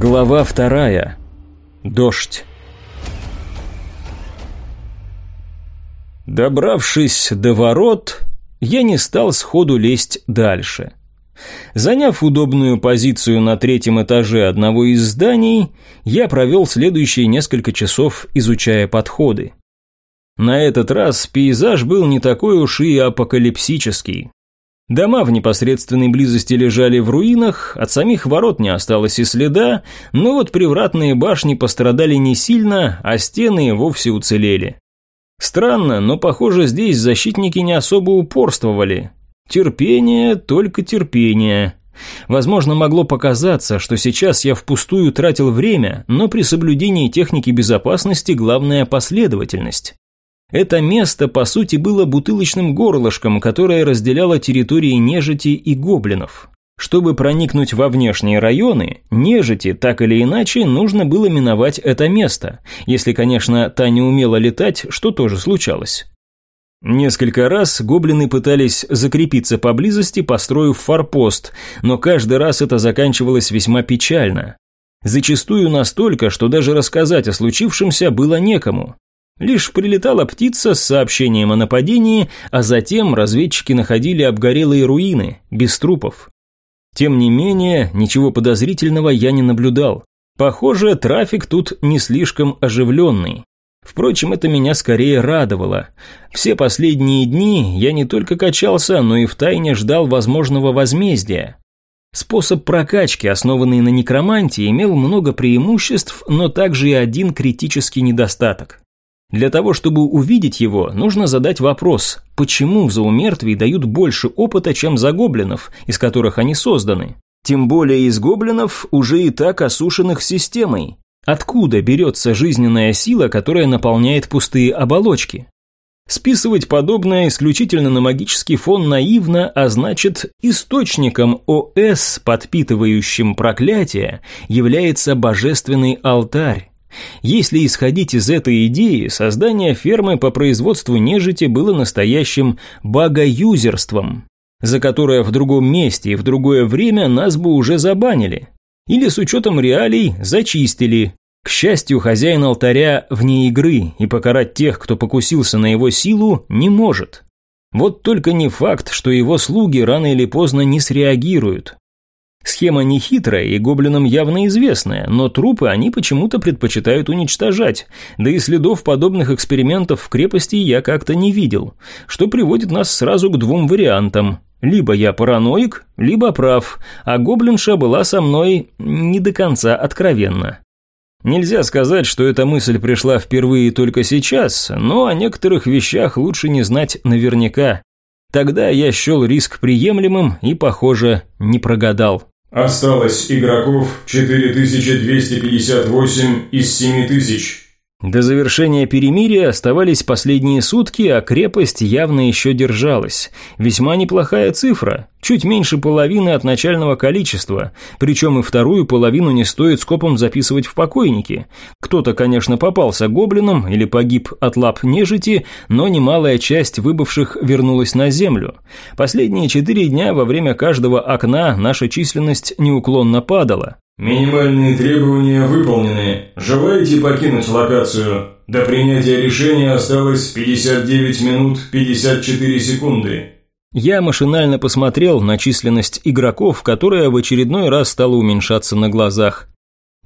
Глава вторая. Дождь. Добравшись до ворот, я не стал сходу лезть дальше. Заняв удобную позицию на третьем этаже одного из зданий, я провел следующие несколько часов, изучая подходы. На этот раз пейзаж был не такой уж и апокалипсический. Дома в непосредственной близости лежали в руинах, от самих ворот не осталось и следа, но вот привратные башни пострадали не сильно, а стены вовсе уцелели. Странно, но похоже здесь защитники не особо упорствовали. Терпение, только терпение. Возможно, могло показаться, что сейчас я впустую тратил время, но при соблюдении техники безопасности главная последовательность. Это место, по сути, было бутылочным горлышком, которое разделяло территории нежити и гоблинов. Чтобы проникнуть во внешние районы, нежити, так или иначе, нужно было миновать это место, если, конечно, та не умела летать, что тоже случалось. Несколько раз гоблины пытались закрепиться поблизости, построив форпост, но каждый раз это заканчивалось весьма печально. Зачастую настолько, что даже рассказать о случившемся было некому. Лишь прилетала птица с сообщением о нападении, а затем разведчики находили обгорелые руины, без трупов. Тем не менее, ничего подозрительного я не наблюдал. Похоже, трафик тут не слишком оживленный. Впрочем, это меня скорее радовало. Все последние дни я не только качался, но и втайне ждал возможного возмездия. Способ прокачки, основанный на некромантии, имел много преимуществ, но также и один критический недостаток. Для того, чтобы увидеть его, нужно задать вопрос, почему за умертвий дают больше опыта, чем за гоблинов, из которых они созданы? Тем более из гоблинов, уже и так осушенных системой. Откуда берется жизненная сила, которая наполняет пустые оболочки? Списывать подобное исключительно на магический фон наивно, а значит, источником ОС, подпитывающим проклятие, является божественный алтарь, если исходить из этой идеи, создание фермы по производству нежити было настоящим богоюзерством, за которое в другом месте и в другое время нас бы уже забанили. Или с учетом реалий зачистили. К счастью, хозяин алтаря вне игры, и покарать тех, кто покусился на его силу, не может. Вот только не факт, что его слуги рано или поздно не среагируют. Схема нехитрая и гоблинам явно известная, но трупы они почему-то предпочитают уничтожать, да и следов подобных экспериментов в крепости я как-то не видел, что приводит нас сразу к двум вариантам. Либо я параноик, либо прав, а гоблинша была со мной не до конца откровенна. Нельзя сказать, что эта мысль пришла впервые только сейчас, но о некоторых вещах лучше не знать наверняка. Тогда я счел риск приемлемым и, похоже, не прогадал. Осталось игроков 4258 из 7000. До завершения перемирия оставались последние сутки, а крепость явно еще держалась. Весьма неплохая цифра, чуть меньше половины от начального количества, причем и вторую половину не стоит скопом записывать в покойники. Кто-то, конечно, попался гоблином или погиб от лап нежити, но немалая часть выбывших вернулась на землю. Последние четыре дня во время каждого окна наша численность неуклонно падала. Минимальные требования выполнены. Желаете покинуть локацию? До принятия решения осталось 59 минут 54 секунды. Я машинально посмотрел на численность игроков, которая в очередной раз стала уменьшаться на глазах.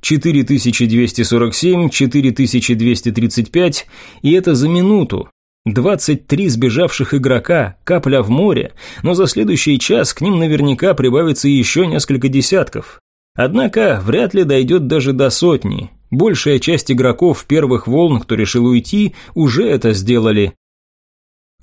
4247, 4235, и это за минуту. 23 сбежавших игрока, капля в море, но за следующий час к ним наверняка прибавится еще несколько десятков. Однако вряд ли дойдет даже до сотни. Большая часть игроков первых волн, кто решил уйти, уже это сделали.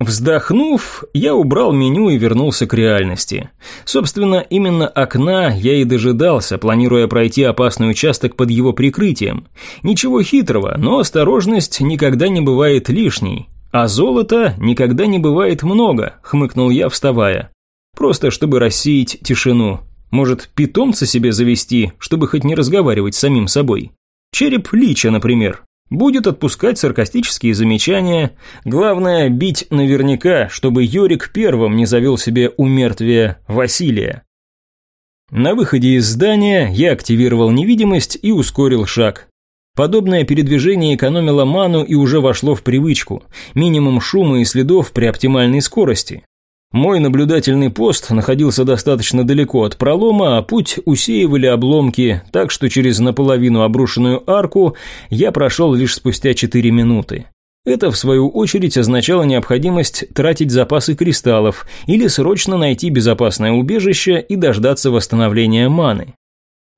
Вздохнув, я убрал меню и вернулся к реальности. Собственно, именно окна я и дожидался, планируя пройти опасный участок под его прикрытием. Ничего хитрого, но осторожность никогда не бывает лишней. А золота никогда не бывает много, хмыкнул я, вставая. Просто чтобы рассеять тишину. Может, питомца себе завести, чтобы хоть не разговаривать с самим собой? Череп Лича, например. Будет отпускать саркастические замечания. Главное, бить наверняка, чтобы Йорик первым не завел себе у мертвия Василия. На выходе из здания я активировал невидимость и ускорил шаг. Подобное передвижение экономило ману и уже вошло в привычку. Минимум шума и следов при оптимальной скорости. Мой наблюдательный пост находился достаточно далеко от пролома, а путь усеивали обломки, так что через наполовину обрушенную арку я прошел лишь спустя 4 минуты. Это, в свою очередь, означало необходимость тратить запасы кристаллов или срочно найти безопасное убежище и дождаться восстановления маны.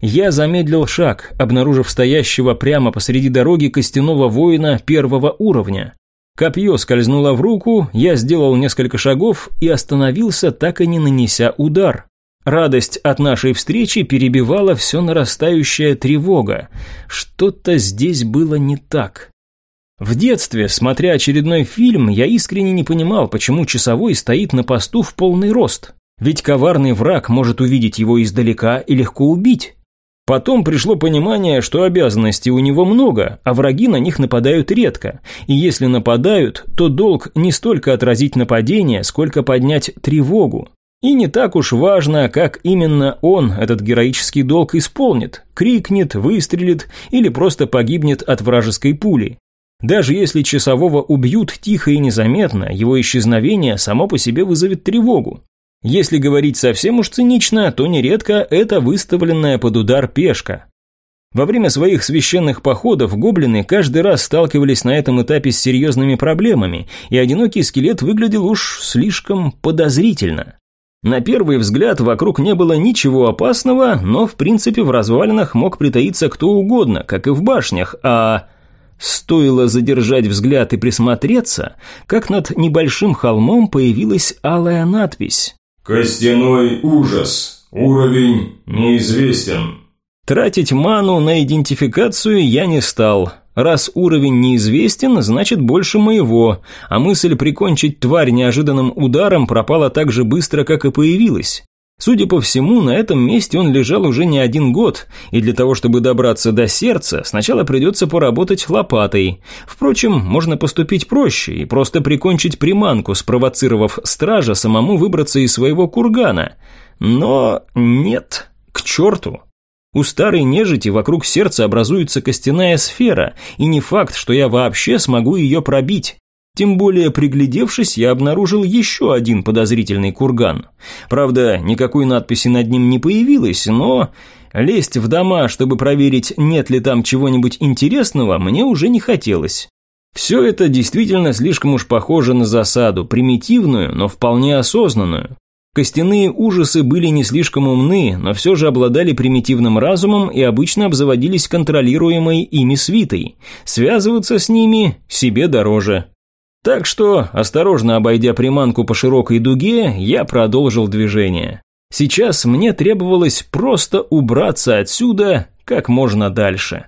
Я замедлил шаг, обнаружив стоящего прямо посреди дороги костяного воина первого уровня. Копье скользнуло в руку, я сделал несколько шагов и остановился, так и не нанеся удар. Радость от нашей встречи перебивала все нарастающая тревога. Что-то здесь было не так. В детстве, смотря очередной фильм, я искренне не понимал, почему часовой стоит на посту в полный рост. Ведь коварный враг может увидеть его издалека и легко убить. Потом пришло понимание, что обязанностей у него много, а враги на них нападают редко. И если нападают, то долг не столько отразить нападение, сколько поднять тревогу. И не так уж важно, как именно он этот героический долг исполнит. Крикнет, выстрелит или просто погибнет от вражеской пули. Даже если часового убьют тихо и незаметно, его исчезновение само по себе вызовет тревогу. Если говорить совсем уж цинично, то нередко это выставленная под удар пешка. Во время своих священных походов гоблины каждый раз сталкивались на этом этапе с серьезными проблемами, и одинокий скелет выглядел уж слишком подозрительно. На первый взгляд вокруг не было ничего опасного, но в принципе в развалинах мог притаиться кто угодно, как и в башнях, а Стоило задержать взгляд и присмотреться, как над небольшим холмом появилась алая надпись. «Костяной ужас. Уровень неизвестен». Тратить ману на идентификацию я не стал. Раз уровень неизвестен, значит больше моего, а мысль прикончить тварь неожиданным ударом пропала так же быстро, как и появилась. Судя по всему, на этом месте он лежал уже не один год, и для того, чтобы добраться до сердца, сначала придется поработать лопатой. Впрочем, можно поступить проще и просто прикончить приманку, спровоцировав стража самому выбраться из своего кургана. Но нет, к черту. У старой нежити вокруг сердца образуется костяная сфера, и не факт, что я вообще смогу ее пробить. Тем более, приглядевшись, я обнаружил еще один подозрительный курган. Правда, никакой надписи над ним не появилось, но лезть в дома, чтобы проверить, нет ли там чего-нибудь интересного, мне уже не хотелось. Все это действительно слишком уж похоже на засаду, примитивную, но вполне осознанную. Костяные ужасы были не слишком умны, но все же обладали примитивным разумом и обычно обзаводились контролируемой ими свитой. Связываться с ними себе дороже. Так что, осторожно обойдя приманку по широкой дуге, я продолжил движение. Сейчас мне требовалось просто убраться отсюда как можно дальше.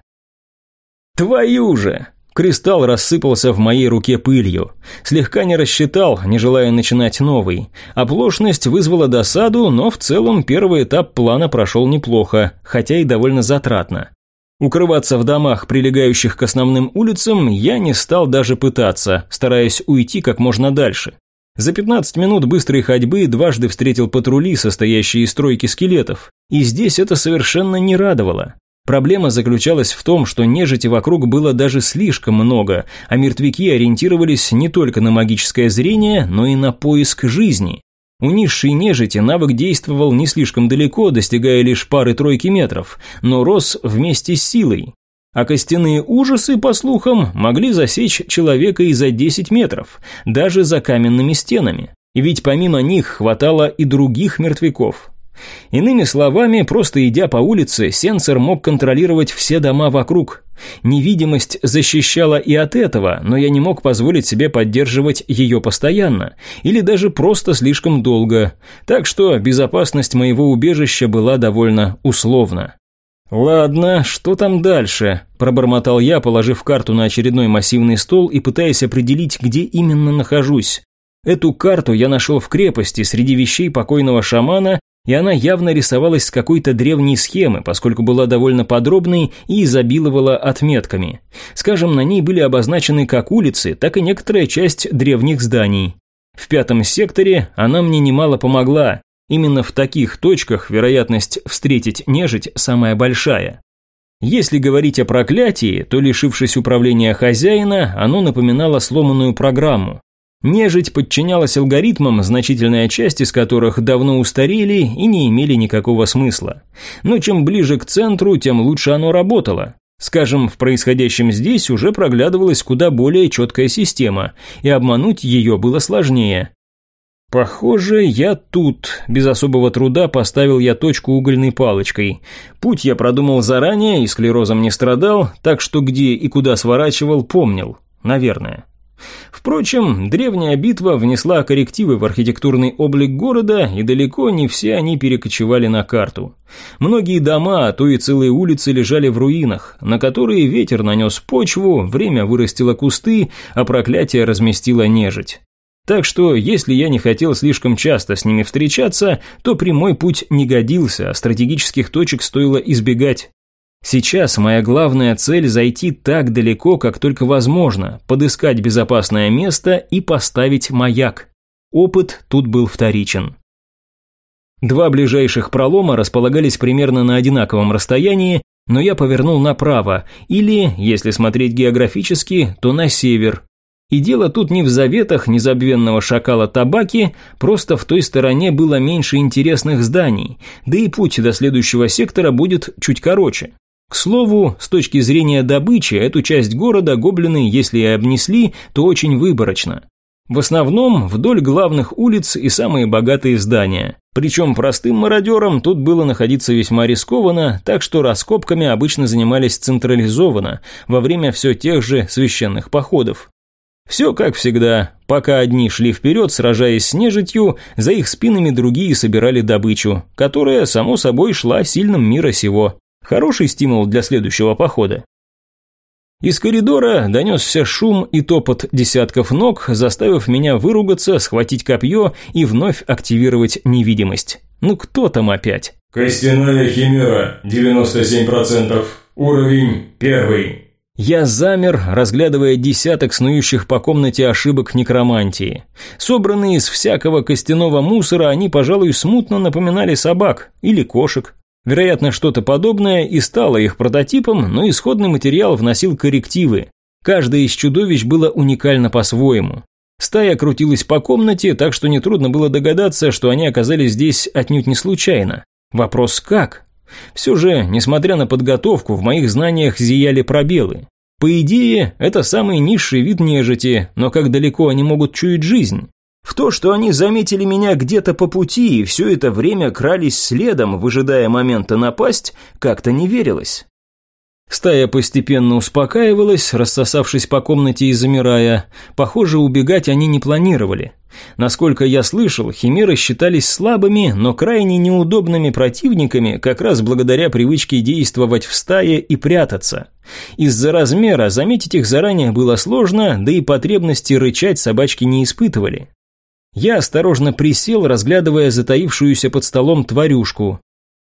Твою же! Кристалл рассыпался в моей руке пылью. Слегка не рассчитал, не желая начинать новый. Оплошность вызвала досаду, но в целом первый этап плана прошел неплохо, хотя и довольно затратно. Укрываться в домах, прилегающих к основным улицам, я не стал даже пытаться, стараясь уйти как можно дальше. За 15 минут быстрой ходьбы дважды встретил патрули, состоящие из тройки скелетов, и здесь это совершенно не радовало. Проблема заключалась в том, что нежити вокруг было даже слишком много, а мертвяки ориентировались не только на магическое зрение, но и на поиск жизни. У низшей нежити навык действовал не слишком далеко, достигая лишь пары-тройки метров, но рос вместе с силой. А костяные ужасы, по слухам, могли засечь человека и за 10 метров, даже за каменными стенами. Ведь помимо них хватало и других мертвяков. Иными словами, просто идя по улице, сенсор мог контролировать все дома вокруг. Невидимость защищала и от этого, но я не мог позволить себе поддерживать ее постоянно, или даже просто слишком долго, так что безопасность моего убежища была довольно условна. «Ладно, что там дальше?» – пробормотал я, положив карту на очередной массивный стол и пытаясь определить, где именно нахожусь. Эту карту я нашел в крепости среди вещей покойного шамана и она явно рисовалась с какой-то древней схемы, поскольку была довольно подробной и изобиловала отметками. Скажем, на ней были обозначены как улицы, так и некоторая часть древних зданий. В пятом секторе она мне немало помогла. Именно в таких точках вероятность встретить нежить самая большая. Если говорить о проклятии, то, лишившись управления хозяина, оно напоминало сломанную программу. Нежить подчинялась алгоритмам, значительная часть из которых давно устарели и не имели никакого смысла. Но чем ближе к центру, тем лучше оно работало. Скажем, в происходящем здесь уже проглядывалась куда более четкая система, и обмануть ее было сложнее. Похоже, я тут. Без особого труда поставил я точку угольной палочкой. Путь я продумал заранее и склерозом не страдал, так что где и куда сворачивал, помнил. Наверное. Впрочем, древняя битва внесла коррективы в архитектурный облик города, и далеко не все они перекочевали на карту. Многие дома, а то и целые улицы лежали в руинах, на которые ветер нанес почву, время вырастило кусты, а проклятие разместило нежить. Так что, если я не хотел слишком часто с ними встречаться, то прямой путь не годился, а стратегических точек стоило избегать. Сейчас моя главная цель – зайти так далеко, как только возможно, подыскать безопасное место и поставить маяк. Опыт тут был вторичен. Два ближайших пролома располагались примерно на одинаковом расстоянии, но я повернул направо, или, если смотреть географически, то на север. И дело тут не в заветах незабвенного шакала табаки, просто в той стороне было меньше интересных зданий, да и путь до следующего сектора будет чуть короче. К слову, с точки зрения добычи, эту часть города гоблины, если и обнесли, то очень выборочно. В основном вдоль главных улиц и самые богатые здания. Причем простым мародерам тут было находиться весьма рискованно, так что раскопками обычно занимались централизованно, во время все тех же священных походов. Все как всегда, пока одни шли вперед, сражаясь с нежитью, за их спинами другие собирали добычу, которая, само собой, шла сильным мира сего. Хороший стимул для следующего похода. Из коридора донесся шум и топот десятков ног, заставив меня выругаться, схватить копье и вновь активировать невидимость. Ну кто там опять? Костяная химера, 97%, уровень первый. Я замер, разглядывая десяток снующих по комнате ошибок некромантии. Собранные из всякого костяного мусора, они, пожалуй, смутно напоминали собак или кошек. Вероятно, что-то подобное и стало их прототипом, но исходный материал вносил коррективы. Каждое из чудовищ было уникально по-своему. Стая крутилась по комнате, так что нетрудно было догадаться, что они оказались здесь отнюдь не случайно. Вопрос как? Все же, несмотря на подготовку, в моих знаниях зияли пробелы. По идее, это самый низший вид нежити, но как далеко они могут чуять жизнь? В то, что они заметили меня где-то по пути и все это время крались следом, выжидая момента напасть, как-то не верилось. Стая постепенно успокаивалась, рассосавшись по комнате и замирая. Похоже, убегать они не планировали. Насколько я слышал, химеры считались слабыми, но крайне неудобными противниками, как раз благодаря привычке действовать в стае и прятаться. Из-за размера заметить их заранее было сложно, да и потребности рычать собачки не испытывали. Я осторожно присел, разглядывая затаившуюся под столом тварюшку.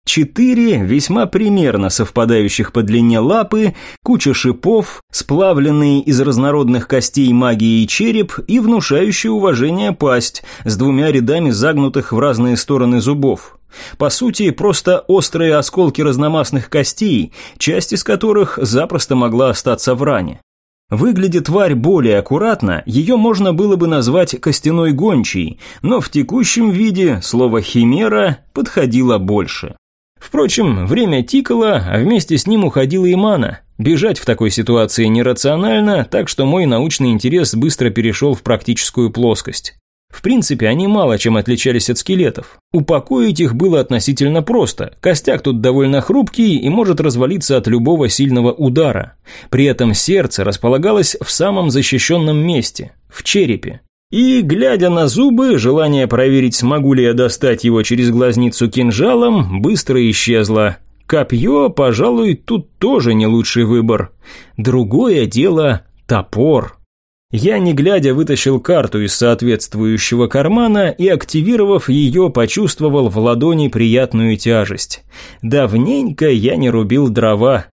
Четыре весьма примерно совпадающих по длине лапы, куча шипов, сплавленные из разнородных костей магии череп и внушающий уважение пасть с двумя рядами загнутых в разные стороны зубов. По сути, просто острые осколки разномастных костей, часть из которых запросто могла остаться в ране. Выглядит тварь более аккуратно, ее можно было бы назвать костяной гончей, но в текущем виде слово «химера» подходило больше. Впрочем, время тикало, а вместе с ним уходила и мана. Бежать в такой ситуации нерационально, так что мой научный интерес быстро перешел в практическую плоскость. В принципе, они мало чем отличались от скелетов. Упокоить их было относительно просто. Костяк тут довольно хрупкий и может развалиться от любого сильного удара. При этом сердце располагалось в самом защищенном месте – в черепе. И, глядя на зубы, желание проверить, смогу ли я достать его через глазницу кинжалом, быстро исчезло. Копье, пожалуй, тут тоже не лучший выбор. Другое дело – топор. Я, не глядя, вытащил карту из соответствующего кармана и, активировав ее, почувствовал в ладони приятную тяжесть. Давненько я не рубил дрова.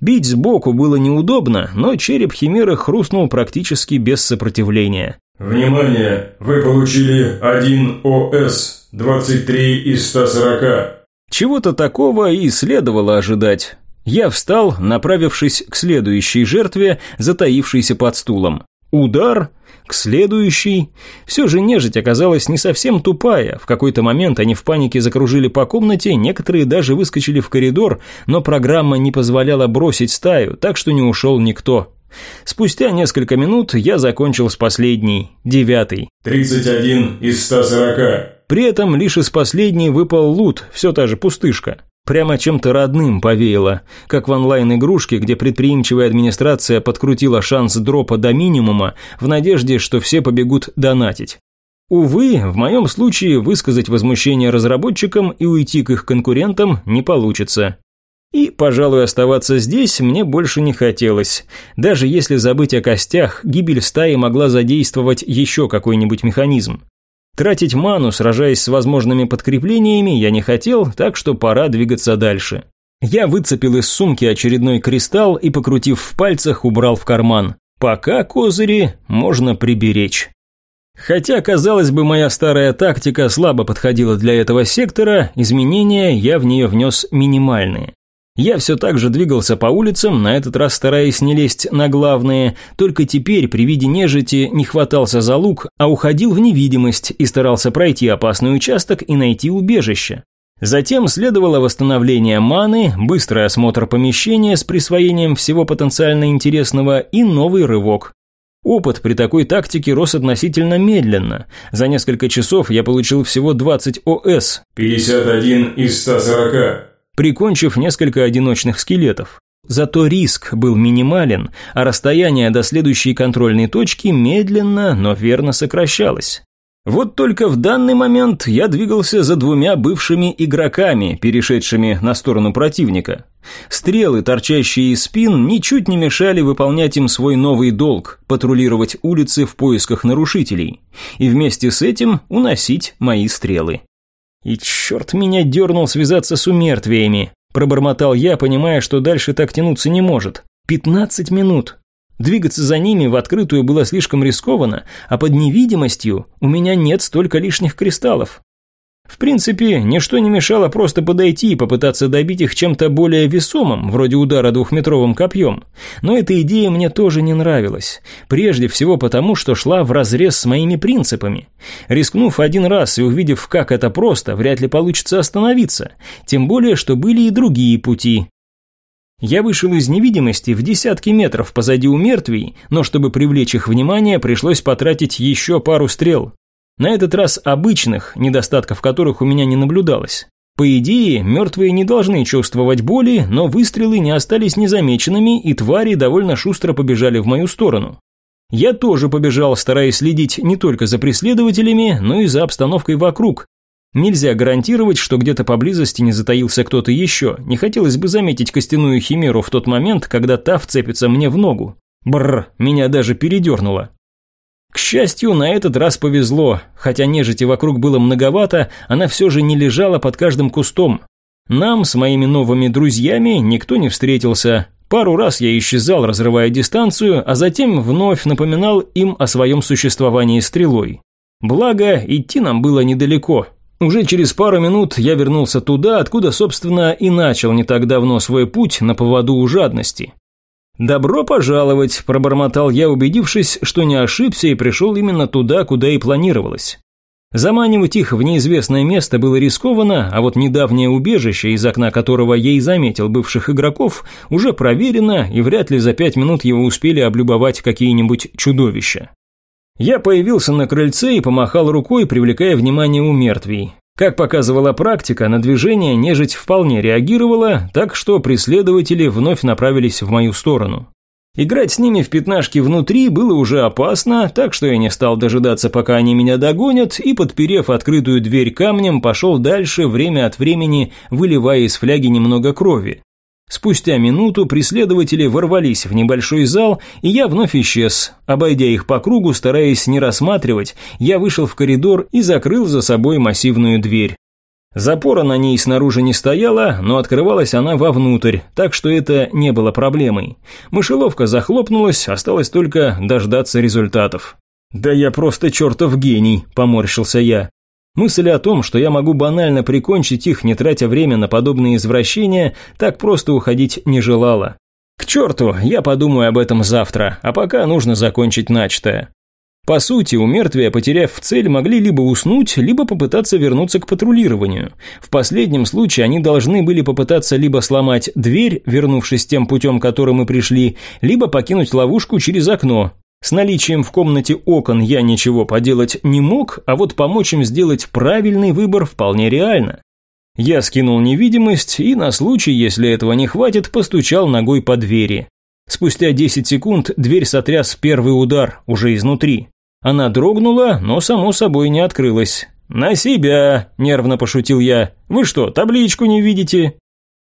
Бить сбоку было неудобно, но череп химеры хрустнул практически без сопротивления. Внимание! Вы получили 1 ОС, 23 из 140. Чего-то такого и следовало ожидать. Я встал, направившись к следующей жертве, затаившейся под стулом. Удар, к следующей. Все же нежить оказалась не совсем тупая. В какой-то момент они в панике закружили по комнате, некоторые даже выскочили в коридор, но программа не позволяла бросить стаю, так что не ушел никто. Спустя несколько минут я закончил с последней, девятой. 31 из 140. При этом лишь из последней выпал лут, все та же пустышка. Прямо чем-то родным повеяло, как в онлайн-игрушке, где предприимчивая администрация подкрутила шанс дропа до минимума в надежде, что все побегут донатить. Увы, в моем случае высказать возмущение разработчикам и уйти к их конкурентам не получится. И, пожалуй, оставаться здесь мне больше не хотелось. Даже если забыть о костях, гибель стаи могла задействовать еще какой-нибудь механизм. Тратить ману, сражаясь с возможными подкреплениями, я не хотел, так что пора двигаться дальше. Я выцепил из сумки очередной кристалл и, покрутив в пальцах, убрал в карман. Пока козыри можно приберечь. Хотя, казалось бы, моя старая тактика слабо подходила для этого сектора, изменения я в нее внес минимальные. Я все так же двигался по улицам, на этот раз стараясь не лезть на главные, только теперь при виде нежити не хватался за лук, а уходил в невидимость и старался пройти опасный участок и найти убежище. Затем следовало восстановление маны, быстрый осмотр помещения с присвоением всего потенциально интересного и новый рывок. Опыт при такой тактике рос относительно медленно. За несколько часов я получил всего 20 ОС. 51 из 140 прикончив несколько одиночных скелетов. Зато риск был минимален, а расстояние до следующей контрольной точки медленно, но верно сокращалось. Вот только в данный момент я двигался за двумя бывшими игроками, перешедшими на сторону противника. Стрелы, торчащие из спин, ничуть не мешали выполнять им свой новый долг – патрулировать улицы в поисках нарушителей. И вместе с этим уносить мои стрелы. И черт меня дернул связаться с умертвиями. Пробормотал я, понимая, что дальше так тянуться не может. Пятнадцать минут. Двигаться за ними в открытую было слишком рискованно, а под невидимостью у меня нет столько лишних кристаллов. В принципе, ничто не мешало просто подойти и попытаться добить их чем-то более весомым, вроде удара двухметровым копьем. Но эта идея мне тоже не нравилась. Прежде всего потому, что шла вразрез с моими принципами. Рискнув один раз и увидев, как это просто, вряд ли получится остановиться. Тем более, что были и другие пути. Я вышел из невидимости в десятки метров позади у мертвей, но чтобы привлечь их внимание, пришлось потратить еще пару стрел. На этот раз обычных, недостатков которых у меня не наблюдалось. По идее, мертвые не должны чувствовать боли, но выстрелы не остались незамеченными, и твари довольно шустро побежали в мою сторону. Я тоже побежал, стараясь следить не только за преследователями, но и за обстановкой вокруг. Нельзя гарантировать, что где-то поблизости не затаился кто-то еще. Не хотелось бы заметить костяную химеру в тот момент, когда та вцепится мне в ногу. Бррр, меня даже передернуло. К счастью, на этот раз повезло, хотя нежити вокруг было многовато, она все же не лежала под каждым кустом. Нам с моими новыми друзьями никто не встретился. Пару раз я исчезал, разрывая дистанцию, а затем вновь напоминал им о своем существовании стрелой. Благо, идти нам было недалеко. Уже через пару минут я вернулся туда, откуда, собственно, и начал не так давно свой путь на поводу у жадности. «Добро пожаловать», – пробормотал я, убедившись, что не ошибся и пришел именно туда, куда и планировалось. Заманивать их в неизвестное место было рискованно, а вот недавнее убежище, из окна которого я и заметил бывших игроков, уже проверено, и вряд ли за пять минут его успели облюбовать какие-нибудь чудовища. Я появился на крыльце и помахал рукой, привлекая внимание у мертвей. Как показывала практика, на движение нежить вполне реагировала, так что преследователи вновь направились в мою сторону. Играть с ними в пятнашки внутри было уже опасно, так что я не стал дожидаться, пока они меня догонят, и, подперев открытую дверь камнем, пошел дальше, время от времени выливая из фляги немного крови. Спустя минуту преследователи ворвались в небольшой зал, и я вновь исчез. Обойдя их по кругу, стараясь не рассматривать, я вышел в коридор и закрыл за собой массивную дверь. Запора на ней снаружи не стояла, но открывалась она вовнутрь, так что это не было проблемой. Мышеловка захлопнулась, осталось только дождаться результатов. «Да я просто чертов гений», – поморщился я. Мысль о том, что я могу банально прикончить их, не тратя время на подобные извращения, так просто уходить не желала. К черту, я подумаю об этом завтра, а пока нужно закончить начатое. По сути, у мертвия, потеряв цель, могли либо уснуть, либо попытаться вернуться к патрулированию. В последнем случае они должны были попытаться либо сломать дверь, вернувшись тем путем, которым мы пришли, либо покинуть ловушку через окно, с наличием в комнате окон я ничего поделать не мог, а вот помочь им сделать правильный выбор вполне реально. Я скинул невидимость и на случай, если этого не хватит, постучал ногой по двери. Спустя 10 секунд дверь сотряс первый удар, уже изнутри. Она дрогнула, но само собой не открылась. «На себя!» – нервно пошутил я. «Вы что, табличку не видите?»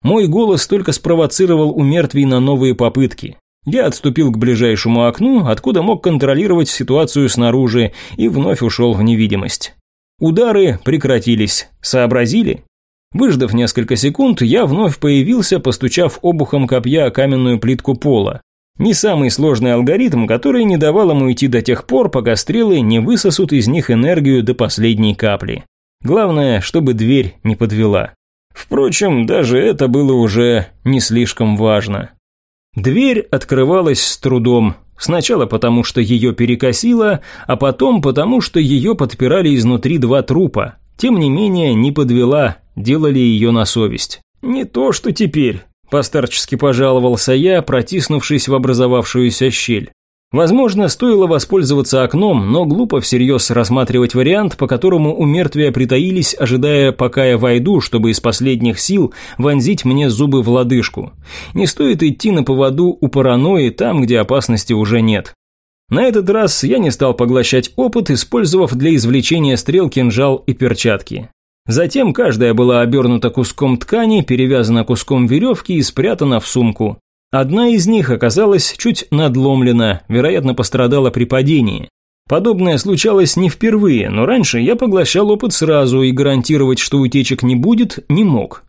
Мой голос только спровоцировал у мертвей на новые попытки. Я отступил к ближайшему окну, откуда мог контролировать ситуацию снаружи, и вновь ушел в невидимость. Удары прекратились. Сообразили? Выждав несколько секунд, я вновь появился, постучав обухом копья о каменную плитку пола. Не самый сложный алгоритм, который не давал ему идти до тех пор, пока стрелы не высосут из них энергию до последней капли. Главное, чтобы дверь не подвела. Впрочем, даже это было уже не слишком важно. Дверь открывалась с трудом. Сначала потому, что ее перекосило, а потом потому, что ее подпирали изнутри два трупа. Тем не менее, не подвела, делали ее на совесть. Не то, что теперь. Постарчески пожаловался я, протиснувшись в образовавшуюся щель. Возможно, стоило воспользоваться окном, но глупо всерьез рассматривать вариант, по которому у мертвия притаились, ожидая, пока я войду, чтобы из последних сил вонзить мне зубы в лодыжку. Не стоит идти на поводу у паранойи там, где опасности уже нет. На этот раз я не стал поглощать опыт, использовав для извлечения стрел кинжал и перчатки. Затем каждая была обернута куском ткани, перевязана куском веревки и спрятана в сумку. Одна из них оказалась чуть надломлена, вероятно, пострадала при падении. Подобное случалось не впервые, но раньше я поглощал опыт сразу и гарантировать, что утечек не будет, не мог.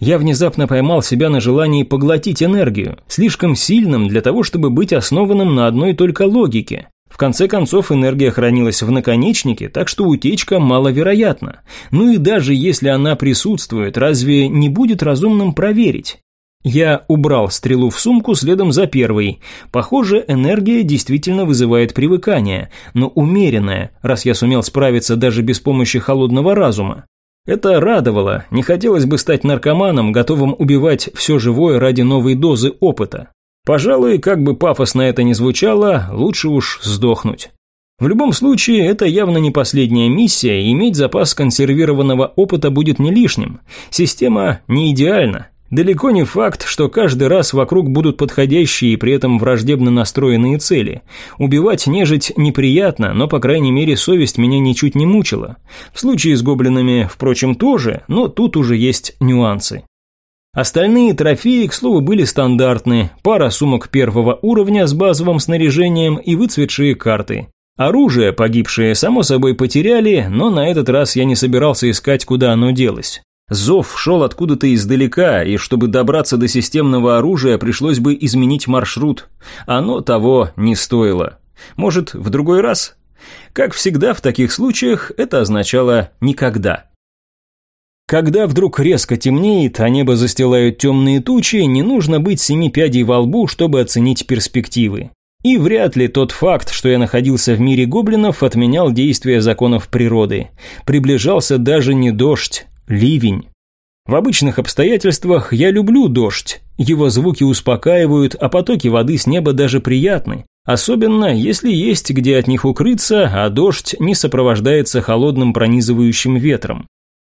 Я внезапно поймал себя на желании поглотить энергию, слишком сильным для того, чтобы быть основанным на одной только логике. В конце концов, энергия хранилась в наконечнике, так что утечка маловероятна. Ну и даже если она присутствует, разве не будет разумным проверить? Я убрал стрелу в сумку следом за первой. Похоже, энергия действительно вызывает привыкание, но умеренное, раз я сумел справиться даже без помощи холодного разума. Это радовало, не хотелось бы стать наркоманом, готовым убивать все живое ради новой дозы опыта. Пожалуй, как бы пафосно это ни звучало, лучше уж сдохнуть. В любом случае, это явно не последняя миссия, и иметь запас консервированного опыта будет не лишним. Система не идеальна, Далеко не факт, что каждый раз вокруг будут подходящие и при этом враждебно настроенные цели. Убивать нежить неприятно, но, по крайней мере, совесть меня ничуть не мучила. В случае с гоблинами, впрочем, тоже, но тут уже есть нюансы. Остальные трофеи, к слову, были стандартны. Пара сумок первого уровня с базовым снаряжением и выцветшие карты. Оружие погибшие, само собой, потеряли, но на этот раз я не собирался искать, куда оно делось. Зов шел откуда-то издалека, и чтобы добраться до системного оружия, пришлось бы изменить маршрут. Оно того не стоило. Может, в другой раз? Как всегда в таких случаях, это означало «никогда». Когда вдруг резко темнеет, а небо застилают темные тучи, не нужно быть семи пядей во лбу, чтобы оценить перспективы. И вряд ли тот факт, что я находился в мире гоблинов, отменял действия законов природы. Приближался даже не дождь, ливень. В обычных обстоятельствах я люблю дождь. Его звуки успокаивают, а потоки воды с неба даже приятны. Особенно, если есть где от них укрыться, а дождь не сопровождается холодным пронизывающим ветром.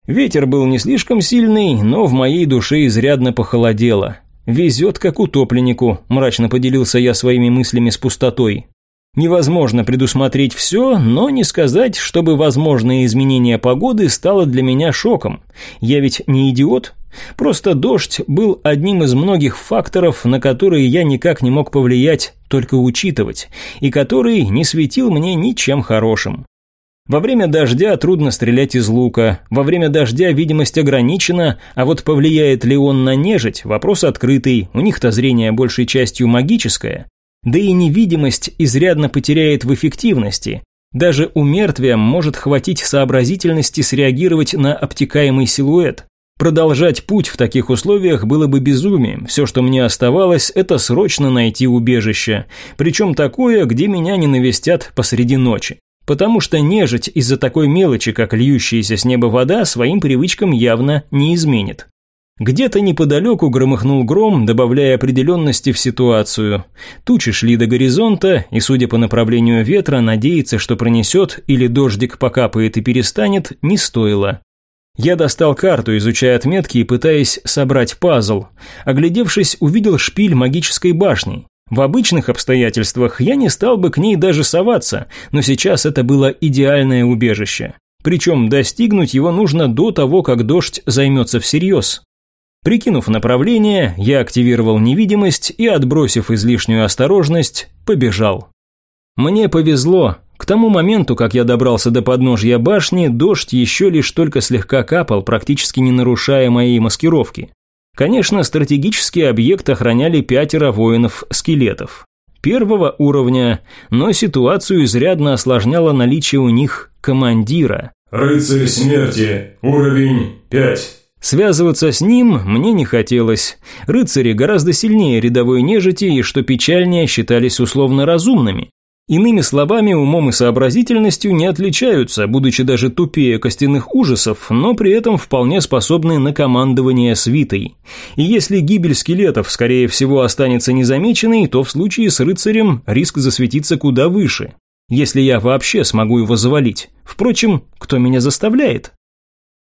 Ветер был не слишком сильный, но в моей душе изрядно похолодело. «Везет, как утопленнику», – мрачно поделился я своими мыслями с пустотой. Невозможно предусмотреть все, но не сказать, чтобы возможное изменение погоды стало для меня шоком. Я ведь не идиот. Просто дождь был одним из многих факторов, на которые я никак не мог повлиять, только учитывать, и который не светил мне ничем хорошим. Во время дождя трудно стрелять из лука, во время дождя видимость ограничена, а вот повлияет ли он на нежить – вопрос открытый, у них-то зрение большей частью магическое. Да и невидимость изрядно потеряет в эффективности. Даже у мертвия может хватить сообразительности среагировать на обтекаемый силуэт. Продолжать путь в таких условиях было бы безумием. Все, что мне оставалось, это срочно найти убежище. Причем такое, где меня не навестят посреди ночи. Потому что нежить из-за такой мелочи, как льющаяся с неба вода, своим привычкам явно не изменит. Где-то неподалеку громыхнул гром, добавляя определенности в ситуацию. Тучи шли до горизонта, и, судя по направлению ветра, надеяться, что пронесет или дождик покапает и перестанет, не стоило. Я достал карту, изучая отметки и пытаясь собрать пазл. Оглядевшись, увидел шпиль магической башни. В обычных обстоятельствах я не стал бы к ней даже соваться, но сейчас это было идеальное убежище. Причем достигнуть его нужно до того, как дождь займется всерьез. Прикинув направление, я активировал невидимость и, отбросив излишнюю осторожность, побежал. Мне повезло. К тому моменту, как я добрался до подножья башни, дождь еще лишь только слегка капал, практически не нарушая моей маскировки. Конечно, стратегический объект охраняли пятеро воинов-скелетов. Первого уровня, но ситуацию изрядно осложняло наличие у них командира. «Рыцарь смерти, уровень 5». Связываться с ним мне не хотелось. Рыцари гораздо сильнее рядовой нежити и, что печальнее, считались условно разумными. Иными словами, умом и сообразительностью не отличаются, будучи даже тупее костяных ужасов, но при этом вполне способны на командование свитой. И если гибель скелетов, скорее всего, останется незамеченной, то в случае с рыцарем риск засветиться куда выше. Если я вообще смогу его завалить. Впрочем, кто меня заставляет?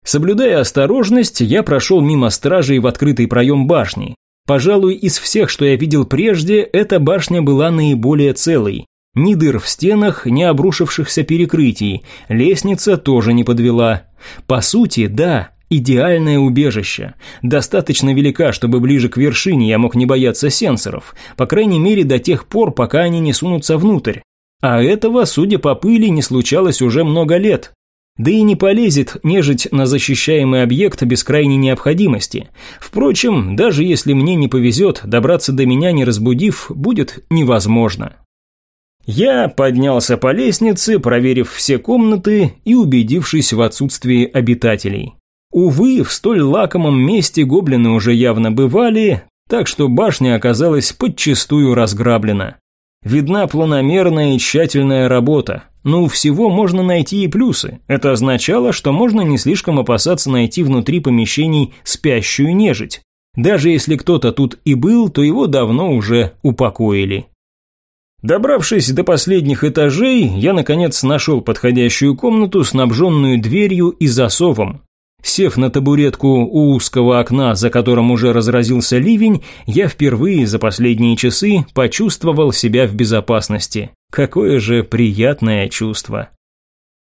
Соблюдая осторожность, я прошел мимо стражей в открытый проем башни. Пожалуй, из всех, что я видел прежде, эта башня была наиболее целой. Ни дыр в стенах, ни обрушившихся перекрытий, лестница тоже не подвела. По сути, да, идеальное убежище. Достаточно велика, чтобы ближе к вершине я мог не бояться сенсоров, по крайней мере до тех пор, пока они не сунутся внутрь. А этого, судя по пыли, не случалось уже много лет. Да и не полезет нежить на защищаемый объект без крайней необходимости. Впрочем, даже если мне не повезет, добраться до меня не разбудив, будет невозможно. Я поднялся по лестнице, проверив все комнаты и убедившись в отсутствии обитателей. Увы, в столь лакомом месте гоблины уже явно бывали, так что башня оказалась подчистую разграблена. Видна планомерная и тщательная работа, но у всего можно найти и плюсы. Это означало, что можно не слишком опасаться найти внутри помещений спящую нежить. Даже если кто-то тут и был, то его давно уже упокоили. Добравшись до последних этажей, я наконец нашел подходящую комнату, снабженную дверью и засовом. Сев на табуретку у узкого окна, за которым уже разразился ливень, я впервые за последние часы почувствовал себя в безопасности. Какое же приятное чувство.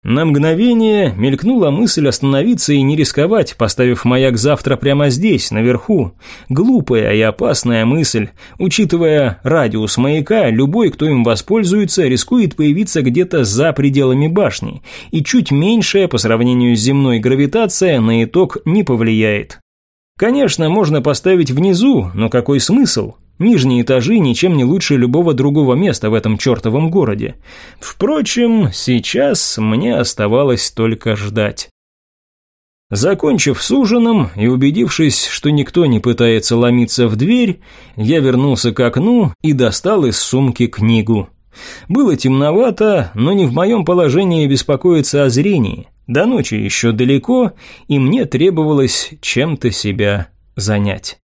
На мгновение мелькнула мысль остановиться и не рисковать, поставив маяк завтра прямо здесь, наверху. Глупая и опасная мысль. Учитывая радиус маяка, любой, кто им воспользуется, рискует появиться где-то за пределами башни, и чуть меньшая по сравнению с земной гравитация на итог не повлияет. Конечно, можно поставить внизу, но какой смысл? Нижние этажи ничем не лучше любого другого места в этом чертовом городе. Впрочем, сейчас мне оставалось только ждать. Закончив с ужином и убедившись, что никто не пытается ломиться в дверь, я вернулся к окну и достал из сумки книгу. Было темновато, но не в моем положении беспокоиться о зрении. До ночи еще далеко, и мне требовалось чем-то себя занять.